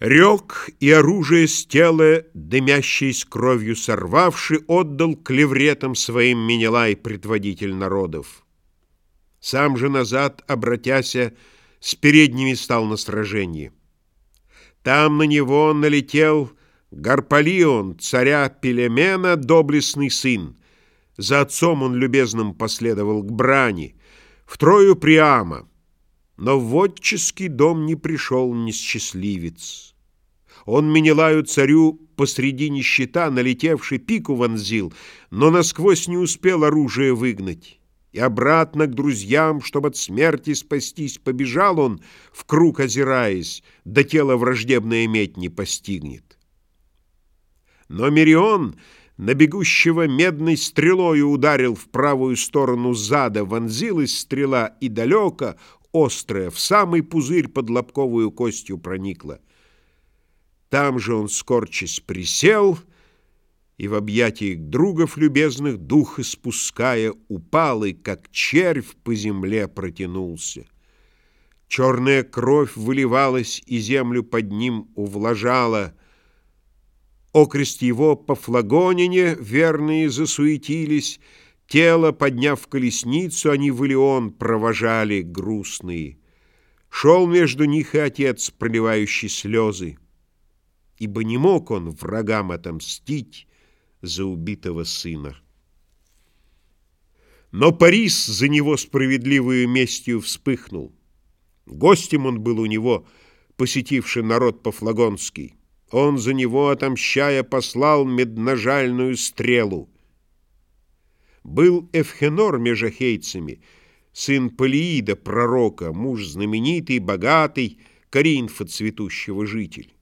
Рек и оружие с тела, дымящееся кровью сорвавши, отдал клевретам своим Менелай, предводитель народов. Сам же назад, обратяся, с передними стал на сражении. Там на него налетел Гарпалион, царя Пелемена, доблестный сын. За отцом он любезным последовал к брани, втрою Приама — но в отческий дом не пришел несчастливец. Он Менелаю царю посреди щита, налетевший, пику вонзил, но насквозь не успел оружие выгнать. И обратно к друзьям, чтобы от смерти спастись, побежал он, в круг озираясь, до тела враждебное медь не постигнет. Но Мирион на бегущего медной стрелою ударил в правую сторону зада, вонзилась стрела и далеко, острая, в самый пузырь под лобковую костью проникла. Там же он, скорчись, присел и в объятиях другов любезных дух испуская, упал и, как червь, по земле протянулся. Черная кровь выливалась и землю под ним увлажала. Окрест его по флагонине верные засуетились — Тело, подняв колесницу, они в Илеон провожали грустные. Шел между них и отец, проливающий слезы, ибо не мог он врагам отомстить за убитого сына. Но Парис за него справедливую местью вспыхнул. Гостем он был у него, посетивший народ по-флагонский. Он за него, отомщая, послал медножальную стрелу. Был Эвхенор между хейцами, сын Полиида, пророка, муж знаменитый, богатый, Коринфа цветущего житель.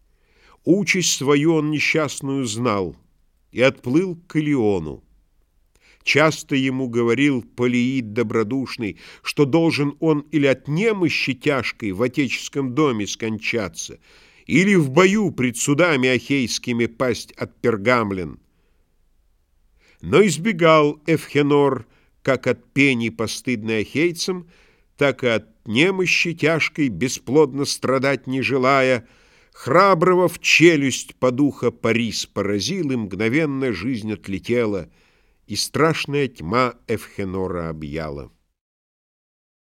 Участь свою он несчастную знал и отплыл к Илиону. Часто ему говорил Полиид добродушный, что должен он или от немощи тяжкой в отеческом доме скончаться, или в бою пред судами ахейскими пасть от пергамлен, но избегал Эвхенор как от пени постыдной ахейцам, так и от немощи тяжкой, бесплодно страдать не желая, храброго в челюсть по духа Парис поразил, и мгновенно жизнь отлетела, и страшная тьма Эвхенора объяла.